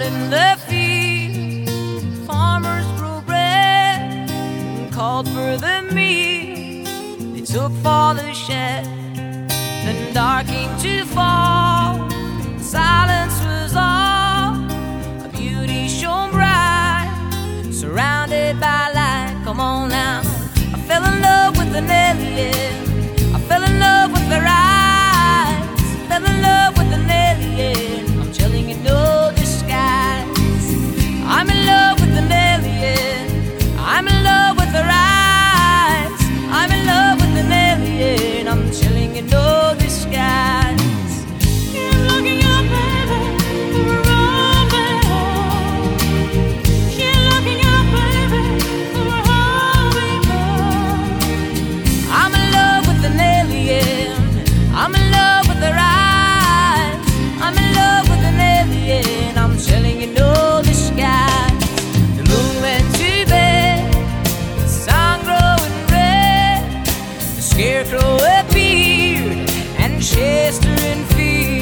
out in the field, farmers grew bread and called for the meal. They took for the shed, The dark came to fall. Silent scarecrow appeared and chased her in fear.